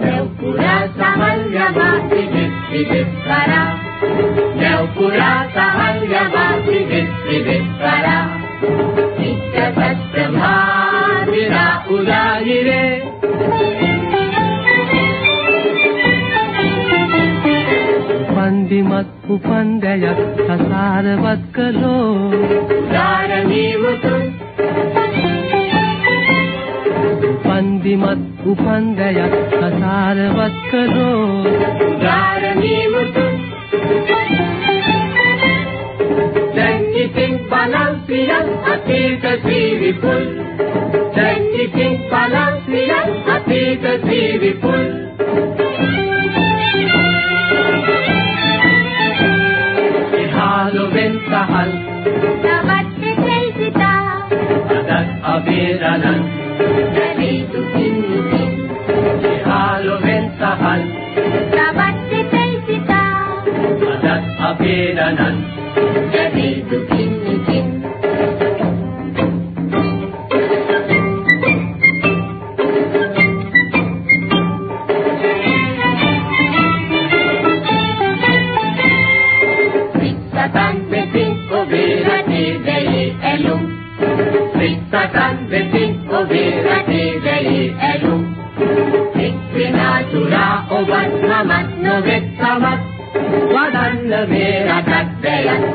Leo Curasa, Malia, Mati, Bibi, Bibi, Para. උපන්දයක් සසාරවත් කළෝ. ධාරණී මුතුන් පන්දිමත් උපන්දයක් සසාරවත් කළෝ. ධාරණී මුතුන් දැන් ඉතින් බලන් පියන් අතීත ජීවිපුල් දැන් ඉතින් බලන් ඉහාලුවෙන් සහල් තවත් දෙකයි සිතා අදත් අබේරණන් නැවී දුකින් දුකින් ඉහාලුවෙන් සහල් තවත් දෙකයි සිතා සතන් වෙතින් ඔබේ රටේ දැයි ඇලුම් රික් සතන් වෙතින් ඔබේ රටේ දැයි ඇලුම් එක් වෙනා තුලා ඔබත් මමත් නොවෙත් සමත් වදන්න මේ රටක් දැයක්